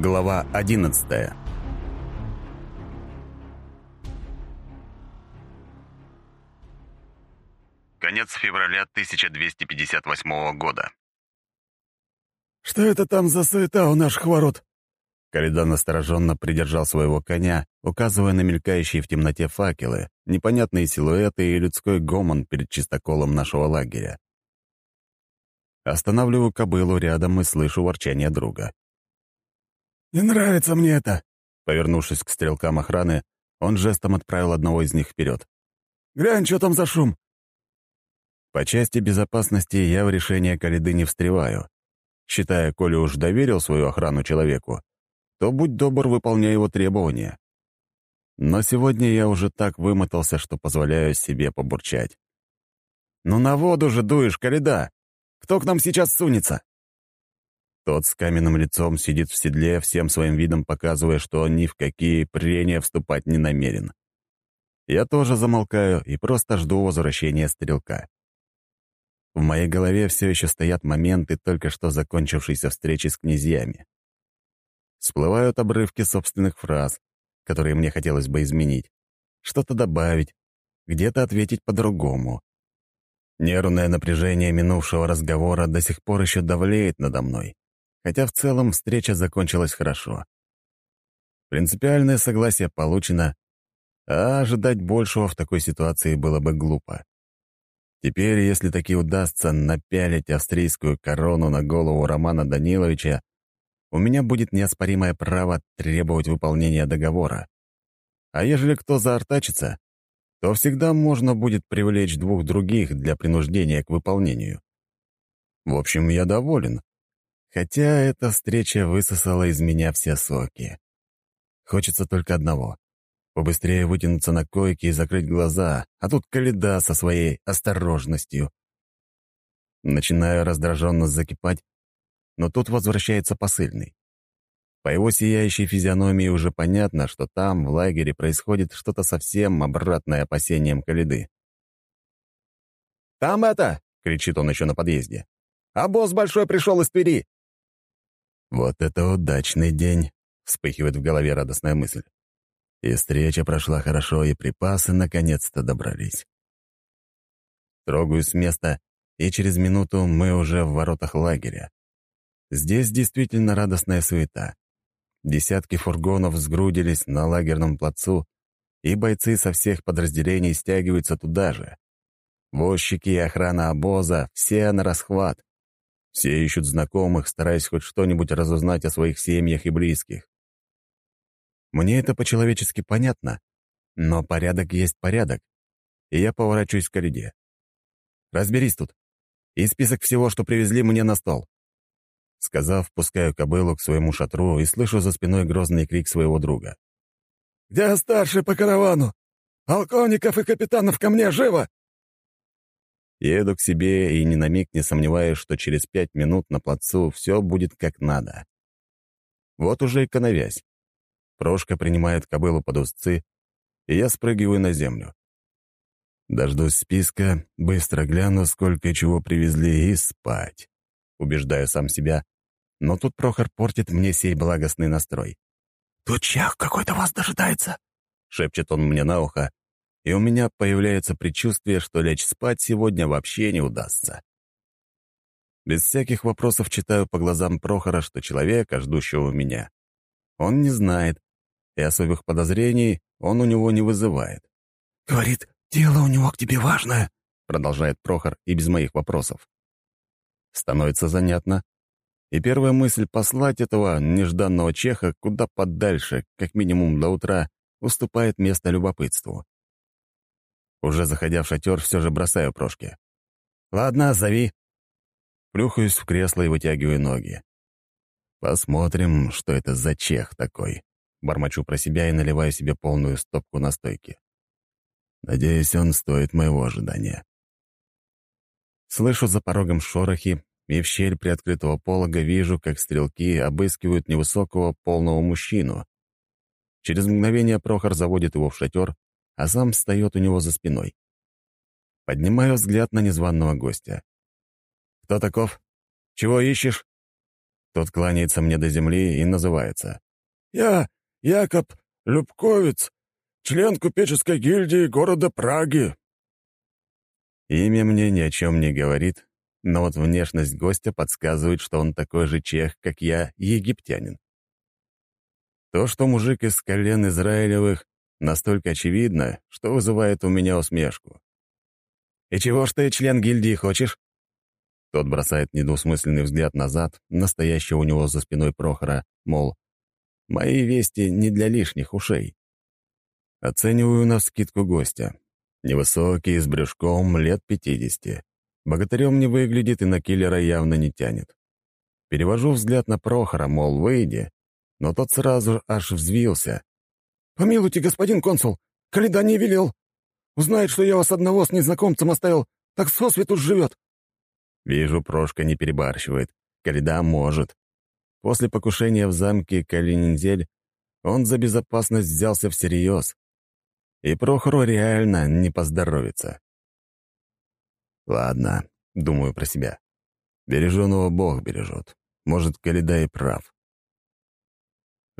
Глава 11 Конец февраля 1258 года. «Что это там за суета у наших ворот?» Калидан настороженно придержал своего коня, указывая на мелькающие в темноте факелы, непонятные силуэты и людской гомон перед чистоколом нашего лагеря. Останавливаю кобылу рядом и слышу ворчание друга. «Не нравится мне это!» Повернувшись к стрелкам охраны, он жестом отправил одного из них вперед. «Глянь, что там за шум!» По части безопасности я в решение Калиды не встреваю. Считая, коли уж доверил свою охрану человеку, то будь добр, выполняй его требования. Но сегодня я уже так вымотался, что позволяю себе побурчать. «Ну на воду же дуешь, Калида! Кто к нам сейчас сунется?» Тот с каменным лицом сидит в седле, всем своим видом показывая, что он ни в какие прения вступать не намерен. Я тоже замолкаю и просто жду возвращения стрелка. В моей голове все еще стоят моменты только что закончившейся встречи с князьями. Всплывают обрывки собственных фраз, которые мне хотелось бы изменить, что-то добавить, где-то ответить по-другому. Нервное напряжение минувшего разговора до сих пор еще давлеет надо мной хотя в целом встреча закончилась хорошо. Принципиальное согласие получено, а ожидать большего в такой ситуации было бы глупо. Теперь, если таки удастся напялить австрийскую корону на голову Романа Даниловича, у меня будет неоспоримое право требовать выполнения договора. А ежели кто заортачится, то всегда можно будет привлечь двух других для принуждения к выполнению. В общем, я доволен. Хотя эта встреча высосала из меня все соки. Хочется только одного — побыстрее вытянуться на койке и закрыть глаза, а тут Каледа со своей осторожностью. Начинаю раздраженно закипать, но тут возвращается посыльный. По его сияющей физиономии уже понятно, что там, в лагере, происходит что-то совсем обратное опасениям Каледы. «Там это!» — кричит он еще на подъезде. «А босс большой пришел из Твери!» «Вот это удачный день!» — вспыхивает в голове радостная мысль. И встреча прошла хорошо, и припасы наконец-то добрались. Трогаю с места, и через минуту мы уже в воротах лагеря. Здесь действительно радостная суета. Десятки фургонов сгрудились на лагерном плацу, и бойцы со всех подразделений стягиваются туда же. Возчики и охрана обоза — все на расхват. Все ищут знакомых, стараясь хоть что-нибудь разузнать о своих семьях и близких. Мне это по-человечески понятно, но порядок есть порядок, и я поворачиваюсь к кориде. «Разберись тут. И список всего, что привезли мне на стол». Сказав, пускаю кобылу к своему шатру и слышу за спиной грозный крик своего друга. «Где старший по каравану? Полковников и капитанов ко мне, живо!» Еду к себе и ни на миг не сомневаюсь, что через пять минут на плацу все будет как надо. Вот уже и коновязь. Прошка принимает кобылу под узцы, и я спрыгиваю на землю. Дождусь списка, быстро гляну, сколько чего привезли, и спать. Убеждаю сам себя, но тут Прохор портит мне сей благостный настрой. «Тут чах какой-то вас дожидается», — шепчет он мне на ухо, и у меня появляется предчувствие, что лечь спать сегодня вообще не удастся. Без всяких вопросов читаю по глазам Прохора, что человека, ждущего меня, он не знает, и особых подозрений он у него не вызывает. «Говорит, дело у него к тебе важное», — продолжает Прохор и без моих вопросов. Становится занятно, и первая мысль послать этого нежданного чеха куда подальше, как минимум до утра, уступает место любопытству. Уже заходя в шатер, все же бросаю прошки. «Ладно, зови». Плюхаюсь в кресло и вытягиваю ноги. Посмотрим, что это за чех такой. Бормочу про себя и наливаю себе полную стопку настойки. Надеюсь, он стоит моего ожидания. Слышу за порогом шорохи, и в щель приоткрытого полога вижу, как стрелки обыскивают невысокого полного мужчину. Через мгновение Прохор заводит его в шатер, а сам встает у него за спиной. Поднимаю взгляд на незваного гостя. «Кто таков? Чего ищешь?» Тот кланяется мне до земли и называется. «Я Якоб Любковец, член купеческой гильдии города Праги». Имя мне ни о чем не говорит, но вот внешность гостя подсказывает, что он такой же чех, как я, египтянин. То, что мужик из колен Израилевых, настолько очевидно, что вызывает у меня усмешку. «И чего ж ты, член гильдии, хочешь?» Тот бросает недвусмысленный взгляд назад, настоящего у него за спиной Прохора, мол, «Мои вести не для лишних ушей». Оцениваю на скидку гостя. Невысокий, с брюшком, лет пятидесяти. Богатырем не выглядит и на киллера явно не тянет. Перевожу взгляд на Прохора, мол, выйди, но тот сразу аж взвился. «Помилуйте, господин консул, Каледа не велел. Узнает, что я вас одного с незнакомцем оставил, так сосвету живет». Вижу, Прошка не перебарщивает. Каледа может. После покушения в замке Калининзель он за безопасность взялся всерьез. И Прохору реально не поздоровится. Ладно, думаю про себя. Береженого Бог бережет. Может, Каледа и прав.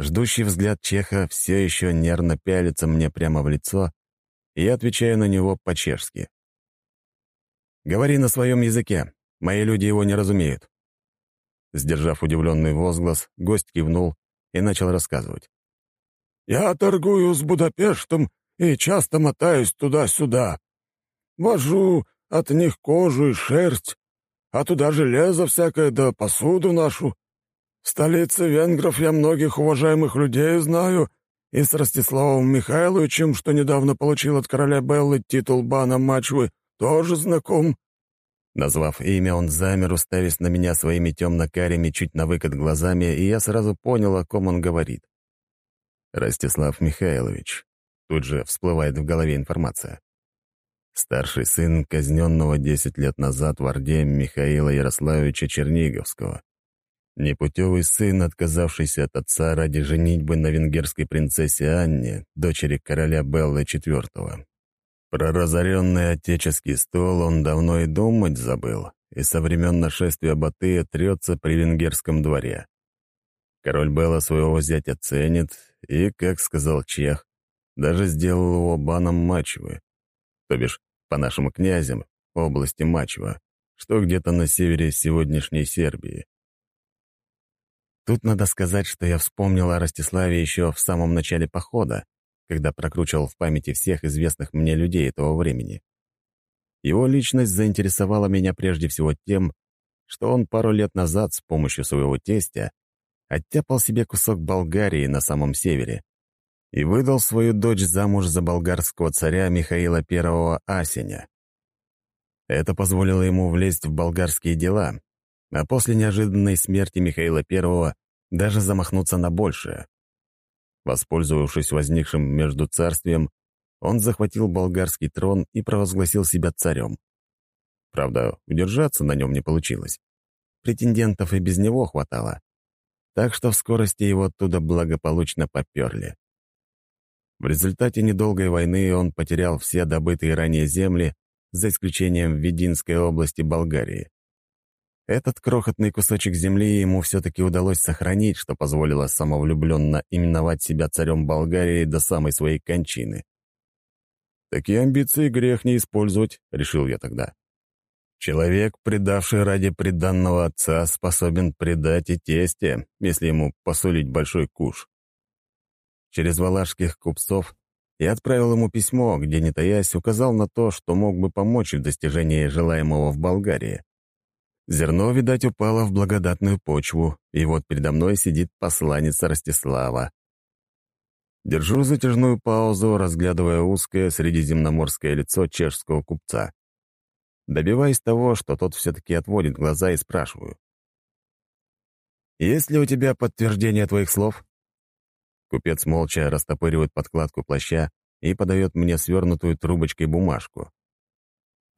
Ждущий взгляд Чеха все еще нервно пялится мне прямо в лицо, и я отвечаю на него по-чешски. «Говори на своем языке. Мои люди его не разумеют». Сдержав удивленный возглас, гость кивнул и начал рассказывать. «Я торгую с Будапештом и часто мотаюсь туда-сюда. Вожу от них кожу и шерсть, а туда железо всякое да посуду нашу. Столице венгров я многих уважаемых людей знаю, и с Ростиславом Михайловичем, что недавно получил от короля Беллы титул бана Мачвы, тоже знаком». Назвав имя, он замер, уставясь на меня своими темно-карими, чуть на выкат глазами, и я сразу понял, о ком он говорит. Ростислав Михайлович. Тут же всплывает в голове информация старший сын казненного 10 лет назад в Орде Михаила Ярославовича Черниговского. Непутевый сын, отказавшийся от отца ради женитьбы на венгерской принцессе Анне, дочери короля Белла IV. Про разоренный отеческий стол он давно и думать забыл, и со времен нашествия Батыя трется при венгерском дворе. Король Белла своего зятя ценит и, как сказал Чех, даже сделал его баном мачвы, то бишь по нашим князям, области Мачва, что где-то на севере сегодняшней Сербии. Тут надо сказать, что я вспомнил о Ростиславе еще в самом начале похода, когда прокручивал в памяти всех известных мне людей этого времени. Его личность заинтересовала меня прежде всего тем, что он пару лет назад с помощью своего тестя оттяпал себе кусок Болгарии на самом севере и выдал свою дочь замуж за болгарского царя Михаила I Асеня. Это позволило ему влезть в болгарские дела, а после неожиданной смерти Михаила I даже замахнуться на большее. Воспользовавшись возникшим между царствием, он захватил болгарский трон и провозгласил себя царем. Правда, удержаться на нем не получилось. Претендентов и без него хватало. Так что в скорости его оттуда благополучно поперли. В результате недолгой войны он потерял все добытые ранее земли, за исключением Вединской области Болгарии. Этот крохотный кусочек земли ему все-таки удалось сохранить, что позволило самовлюбленно именовать себя царем Болгарии до самой своей кончины. «Такие амбиции грех не использовать», — решил я тогда. Человек, предавший ради преданного отца, способен предать и тесте, если ему посулить большой куш через валашских купцов и отправил ему письмо, где, не таясь, указал на то, что мог бы помочь в достижении желаемого в Болгарии. Зерно, видать, упало в благодатную почву, и вот передо мной сидит посланец Ростислава. Держу затяжную паузу, разглядывая узкое средиземноморское лицо чешского купца. Добиваясь того, что тот все-таки отводит глаза и спрашиваю. «Есть ли у тебя подтверждение твоих слов?» Купец молча растопыривает подкладку плаща и подает мне свернутую трубочкой бумажку.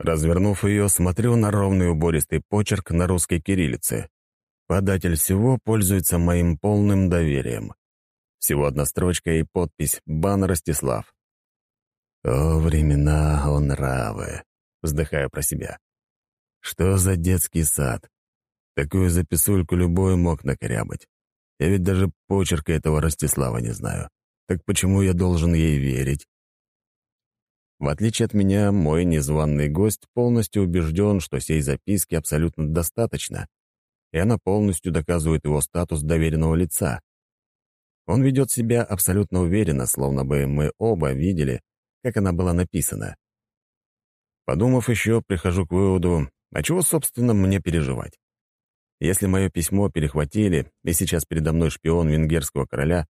Развернув ее, смотрю на ровный убористый почерк на русской кириллице. Податель всего пользуется моим полным доверием. Всего одна строчка и подпись «Бан Ростислав». О, времена, он нравы. Вздыхаю про себя. Что за детский сад? Такую записульку любой мог накорябать. Я ведь даже почерка этого Ростислава не знаю. Так почему я должен ей верить? В отличие от меня, мой незваный гость полностью убежден, что сей записки абсолютно достаточно, и она полностью доказывает его статус доверенного лица. Он ведет себя абсолютно уверенно, словно бы мы оба видели, как она была написана. Подумав еще, прихожу к выводу, а чего, собственно, мне переживать? Если мое письмо перехватили, и сейчас передо мной шпион венгерского короля,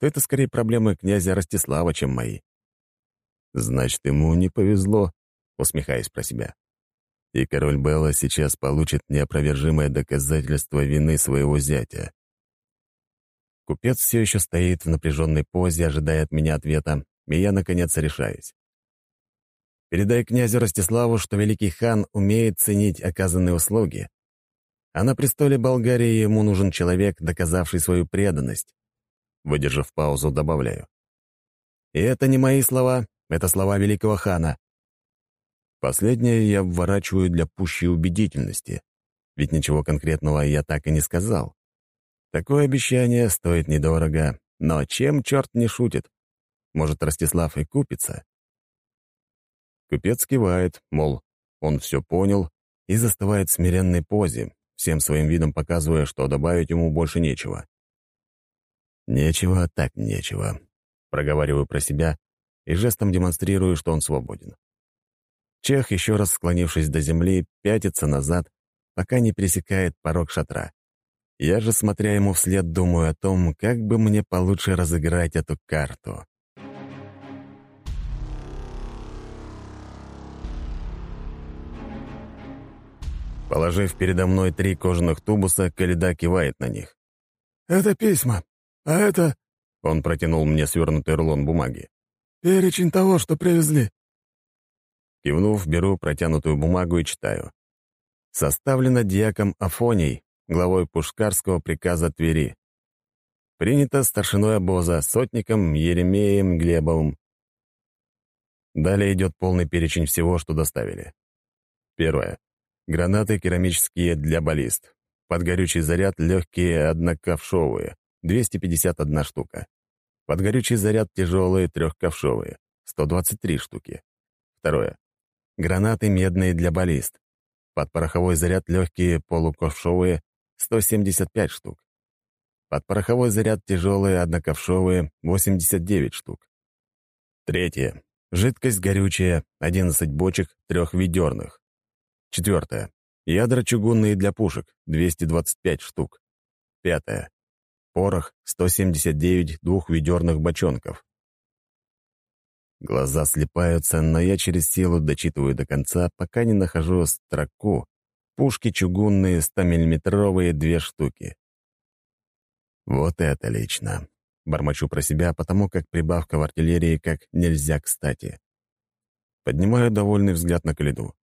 то это скорее проблемы князя Ростислава, чем мои. «Значит, ему не повезло», — усмехаясь про себя. И король Белла сейчас получит неопровержимое доказательство вины своего зятя. Купец все еще стоит в напряженной позе, ожидая от меня ответа, и я, наконец, решаюсь. Передай князю Ростиславу, что великий хан умеет ценить оказанные услуги, а на престоле Болгарии ему нужен человек, доказавший свою преданность. Выдержав паузу, добавляю. И это не мои слова, это слова великого хана. Последнее я вворачиваю для пущей убедительности, ведь ничего конкретного я так и не сказал. Такое обещание стоит недорого, но чем черт не шутит? Может, Ростислав и купится? Купец кивает, мол, он все понял и застывает в смиренной позе, всем своим видом показывая, что добавить ему больше нечего. «Нечего, так нечего», — проговариваю про себя и жестом демонстрирую, что он свободен. Чех, еще раз склонившись до земли, пятится назад, пока не пересекает порог шатра. Я же, смотря ему вслед, думаю о том, как бы мне получше разыграть эту карту. Положив передо мной три кожаных тубуса, Каледа кивает на них. «Это письма, а это...» Он протянул мне свернутый рулон бумаги. «Перечень того, что привезли». Кивнув, беру протянутую бумагу и читаю. Составлено диаком Афоний, главой Пушкарского приказа Твери. Принято старшиной обоза, сотником Еремеем Глебовым. Далее идет полный перечень всего, что доставили. Первое. Гранаты керамические для баллист. Под горючий заряд легкие одноковшовые, 251 штука. Под горючий заряд тяжелые трехковшовые, 123 штуки. Второе. Гранаты медные для баллист. Под пороховой заряд легкие полуковшовые, 175 штук. Под пороховой заряд тяжелые одноковшовые, 89 штук. Третье. Жидкость горючая, 11 бочек, трехведерных. Четвертое. Ядра чугунные для пушек, 225 штук. Пятое. Порох, 179 двухведерных бочонков. Глаза слепаются, но я через силу дочитываю до конца, пока не нахожу строку. Пушки чугунные, 100-миллиметровые, две штуки. Вот это лично. Бормочу про себя, потому как прибавка в артиллерии как нельзя кстати. Поднимаю довольный взгляд на Калиду.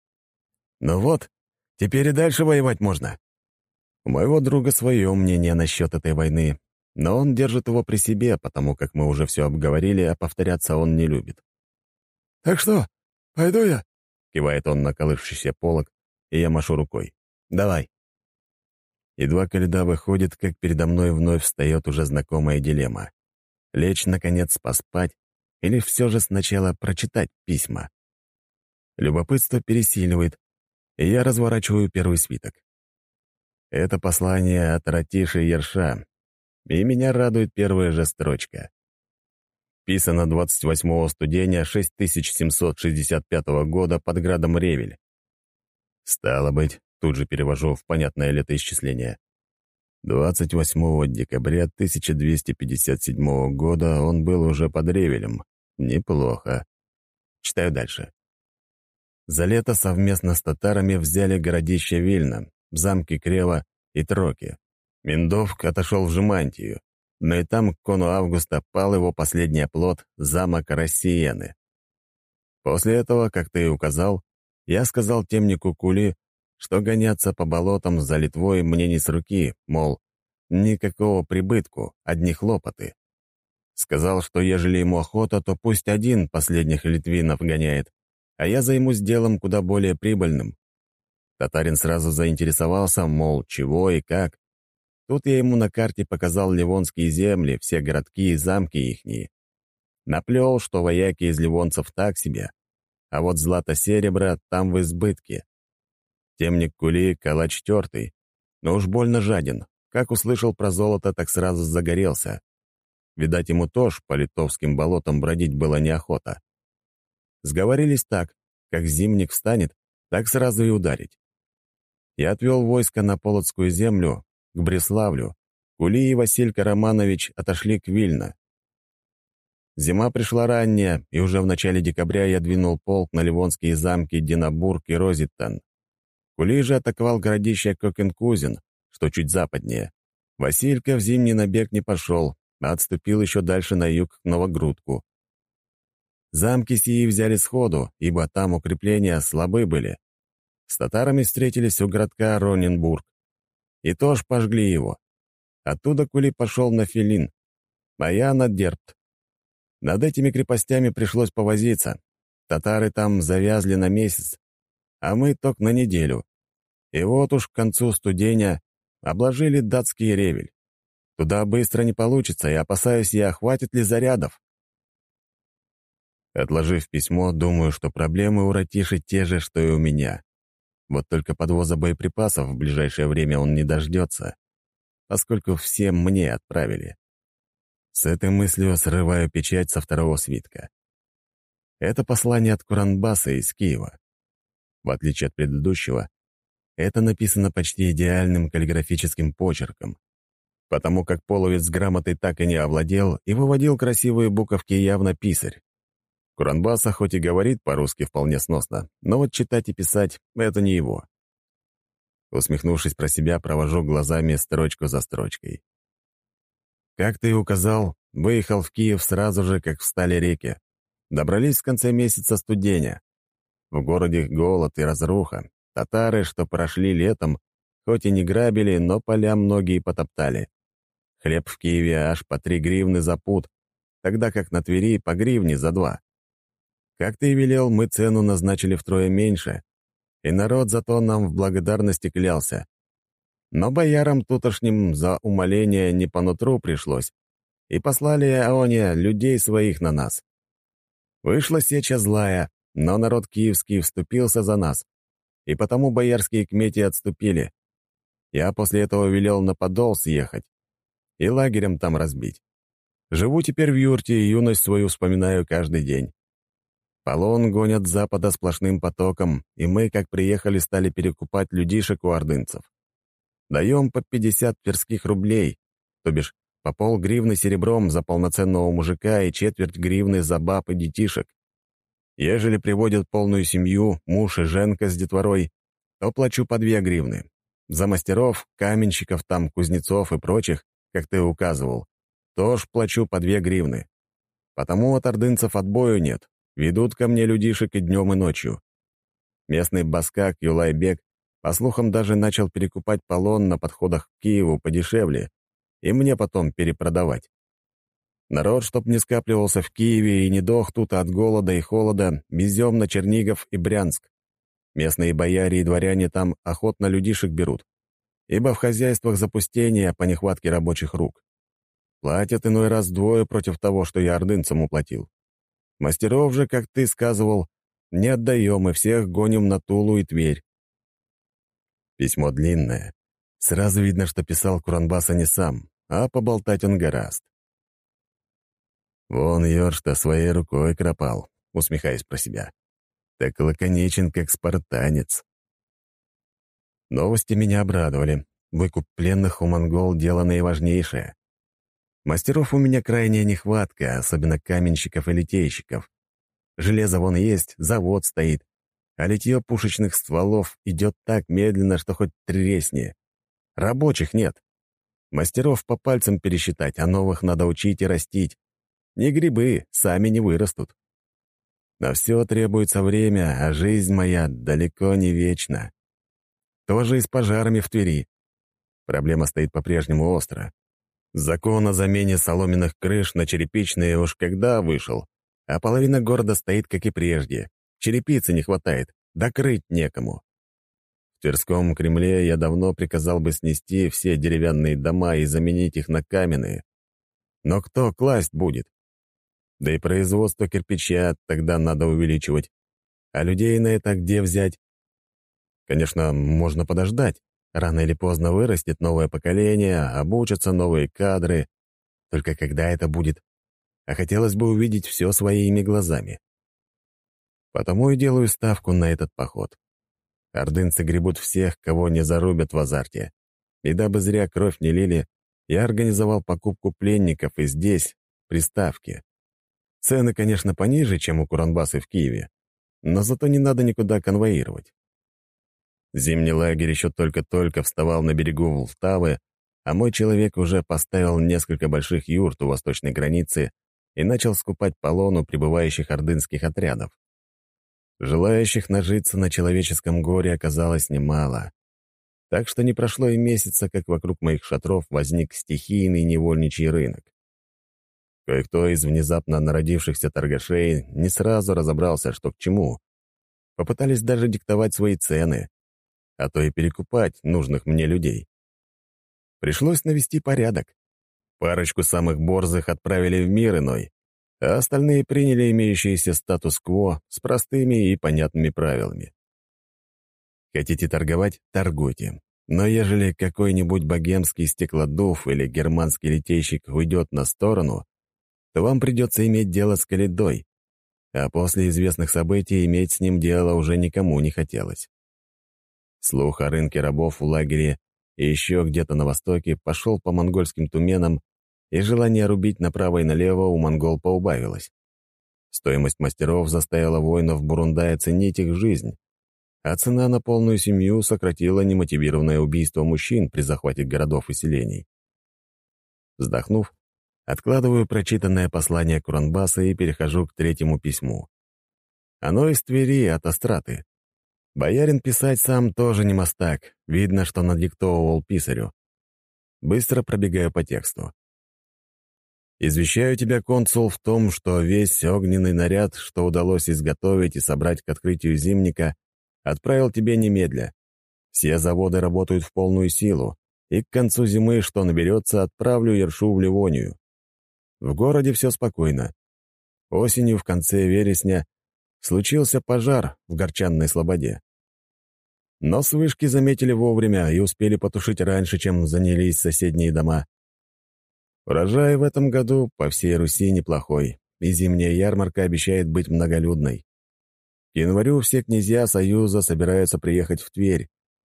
Ну вот, теперь и дальше воевать можно. У моего друга свое мнение насчет этой войны, но он держит его при себе, потому как мы уже все обговорили, а повторяться он не любит. «Так что, пойду я?» — кивает он на колышущийся полок, и я машу рукой. «Давай». Едва Каледа выходит, как передо мной вновь встает уже знакомая дилемма. Лечь, наконец, поспать или все же сначала прочитать письма. Любопытство пересиливает, и я разворачиваю первый свиток. Это послание от Ратиши Ерша, и меня радует первая же строчка. Писано 28 студеня 6765 года под градом Ревель. Стало быть, тут же перевожу в понятное летоисчисление. 28 декабря 1257 года он был уже под Ревелем. Неплохо. Читаю дальше. За лето совместно с татарами взяли городище Вильна, замки Крева и Троки. Миндовк отошел в Жемантию, но и там к кону Августа пал его последний оплот — замок Россиены. После этого, как ты и указал, я сказал темнику Кули, что гоняться по болотам за Литвой мне не с руки, мол, никакого прибытку, одни хлопоты. Сказал, что ежели ему охота, то пусть один последних литвинов гоняет, а я займусь делом куда более прибыльным. Татарин сразу заинтересовался, мол, чего и как. Тут я ему на карте показал ливонские земли, все городки и замки ихние. Наплел, что вояки из ливонцев так себе, а вот злато-серебро там в избытке. Темник Кули — калач тертый, но уж больно жаден. Как услышал про золото, так сразу загорелся. Видать, ему тоже по литовским болотам бродить было неохота. Сговорились так, как зимник встанет, так сразу и ударить. Я отвел войско на Полоцкую землю, к Бреславлю. Кули и Василька Романович отошли к Вильно. Зима пришла ранняя, и уже в начале декабря я двинул полк на ливонские замки Динабург и Розиттан. Кули же атаковал городище Кокенкузин, что чуть западнее. Василька в зимний набег не пошел, а отступил еще дальше на юг к Новогрудку. Замки сии взяли сходу, ибо там укрепления слабы были. С татарами встретились у городка Роненбург. И тоже пожгли его. Оттуда Кули пошел на Филин, а я на Дербт. Над этими крепостями пришлось повозиться. Татары там завязли на месяц, а мы только на неделю. И вот уж к концу студеня обложили датский ревель. Туда быстро не получится, и опасаюсь я, хватит ли зарядов. Отложив письмо, думаю, что проблемы у Ратиши те же, что и у меня. Вот только подвоза боеприпасов в ближайшее время он не дождется, поскольку все мне отправили. С этой мыслью срываю печать со второго свитка. Это послание от Куранбаса из Киева. В отличие от предыдущего, это написано почти идеальным каллиграфическим почерком, потому как половец грамотой так и не овладел и выводил красивые буковки явно писарь. Куранбаса хоть и говорит по-русски вполне сносно, но вот читать и писать — это не его. Усмехнувшись про себя, провожу глазами строчку за строчкой. Как ты указал, выехал в Киев сразу же, как встали реки. Добрались в конце месяца студеня. В городе голод и разруха. Татары, что прошли летом, хоть и не грабили, но поля многие потоптали. Хлеб в Киеве аж по три гривны за пуд, тогда как на Твери по гривне за два. Как ты и велел, мы цену назначили втрое меньше, и народ зато нам в благодарности клялся. Но боярам тутошним за умоление не по нутру пришлось, и послали Аония людей своих на нас. Вышла сеча злая, но народ киевский вступился за нас, и потому боярские кмети отступили. Я после этого велел на Подол съехать и лагерем там разбить. Живу теперь в юрте и юность свою вспоминаю каждый день. Полон гонят с запада сплошным потоком, и мы, как приехали, стали перекупать людишек у ордынцев. Даем по 50 тверских рублей, то бишь по пол гривны серебром за полноценного мужика и четверть гривны за баб и детишек. Ежели приводят полную семью, муж и женка с детворой, то плачу по две гривны. За мастеров, каменщиков там, кузнецов и прочих, как ты указывал, тоже плачу по две гривны. Потому от ордынцев отбою нет. Ведут ко мне людишек и днем, и ночью. Местный баскак Юлайбек по слухам, даже начал перекупать полон на подходах к Киеву подешевле и мне потом перепродавать. Народ, чтоб не скапливался в Киеве и не дох тут от голода и холода, везем на Чернигов и Брянск. Местные бояре и дворяне там охотно людишек берут, ибо в хозяйствах запустение по нехватке рабочих рук. Платят иной раз двое против того, что я ордынцам уплатил. Мастеров же, как ты сказывал, не отдаем и всех гоним на Тулу и Тверь. Письмо длинное. Сразу видно, что писал Куранбаса не сам, а поболтать он гораст. Вон Йоршта своей рукой кропал, усмехаясь про себя. Так лаконичен, как спартанец. Новости меня обрадовали. Выкуп пленных у монгол — дело наиважнейшее. Мастеров у меня крайняя нехватка, особенно каменщиков и литейщиков. Железо вон есть, завод стоит, а литье пушечных стволов идет так медленно, что хоть тресни. Рабочих нет. Мастеров по пальцам пересчитать, а новых надо учить и растить. Не грибы, сами не вырастут. На все требуется время, а жизнь моя далеко не вечна. Тоже и с пожарами в Твери. Проблема стоит по-прежнему остро. Закон о замене соломенных крыш на черепичные уж когда вышел, а половина города стоит, как и прежде. Черепицы не хватает, докрыть некому. В Тверском Кремле я давно приказал бы снести все деревянные дома и заменить их на каменные. Но кто класть будет? Да и производство кирпича тогда надо увеличивать. А людей на это где взять? Конечно, можно подождать. Рано или поздно вырастет новое поколение, обучатся новые кадры. Только когда это будет? А хотелось бы увидеть все своими глазами. Потому и делаю ставку на этот поход. Ордынцы гребут всех, кого не зарубят в азарте. И дабы зря кровь не лили, я организовал покупку пленников и здесь, при ставке. Цены, конечно, пониже, чем у Куранбасы в Киеве, но зато не надо никуда конвоировать. Зимний лагерь еще только-только вставал на берегу Волтавы, а мой человек уже поставил несколько больших юрт у восточной границы и начал скупать полону прибывающих ордынских отрядов. Желающих нажиться на человеческом горе оказалось немало. Так что не прошло и месяца, как вокруг моих шатров возник стихийный невольничий рынок. Кое-кто из внезапно народившихся торгашей не сразу разобрался, что к чему. Попытались даже диктовать свои цены, а то и перекупать нужных мне людей. Пришлось навести порядок. Парочку самых борзых отправили в мир иной, а остальные приняли имеющийся статус-кво с простыми и понятными правилами. Хотите торговать — торгуйте. Но ежели какой-нибудь богемский стеклодув или германский литейщик уйдет на сторону, то вам придется иметь дело с Каледой, а после известных событий иметь с ним дело уже никому не хотелось. Слух о рынке рабов в лагере и еще где-то на востоке пошел по монгольским туменам и желание рубить направо и налево у монгол поубавилось. Стоимость мастеров заставила воинов Бурундая ценить их жизнь, а цена на полную семью сократила немотивированное убийство мужчин при захвате городов и селений. Вздохнув, откладываю прочитанное послание Куранбаса и перехожу к третьему письму. Оно из Твери от Астраты. Боярин писать сам тоже не мастак, видно, что надиктовывал писарю. Быстро пробегаю по тексту. Извещаю тебя, консул, в том, что весь огненный наряд, что удалось изготовить и собрать к открытию зимника, отправил тебе немедля. Все заводы работают в полную силу, и к концу зимы, что наберется, отправлю Ершу в Ливонию. В городе все спокойно. Осенью, в конце вересня, случился пожар в Горчанной Слободе. Но с заметили вовремя и успели потушить раньше, чем занялись соседние дома. Урожай в этом году по всей Руси неплохой, и зимняя ярмарка обещает быть многолюдной. К январю все князья Союза собираются приехать в Тверь,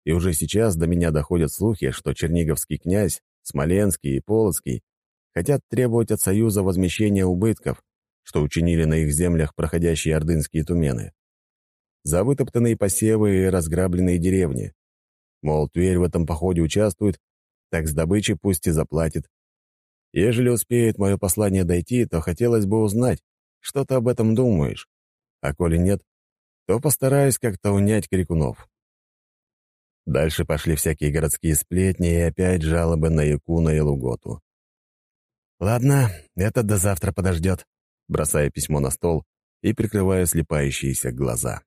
и уже сейчас до меня доходят слухи, что Черниговский князь, Смоленский и Полоцкий хотят требовать от Союза возмещения убытков, что учинили на их землях проходящие ордынские тумены. За вытоптанные посевы и разграбленные деревни. Мол, Тверь в этом походе участвует, так с добычи пусть и заплатит. Ежели успеет мое послание дойти, то хотелось бы узнать, что ты об этом думаешь. А коли нет, то постараюсь как-то унять крикунов. Дальше пошли всякие городские сплетни и опять жалобы на Якуна и Луготу. «Ладно, это до завтра подождет», бросая письмо на стол и прикрывая слепающиеся глаза.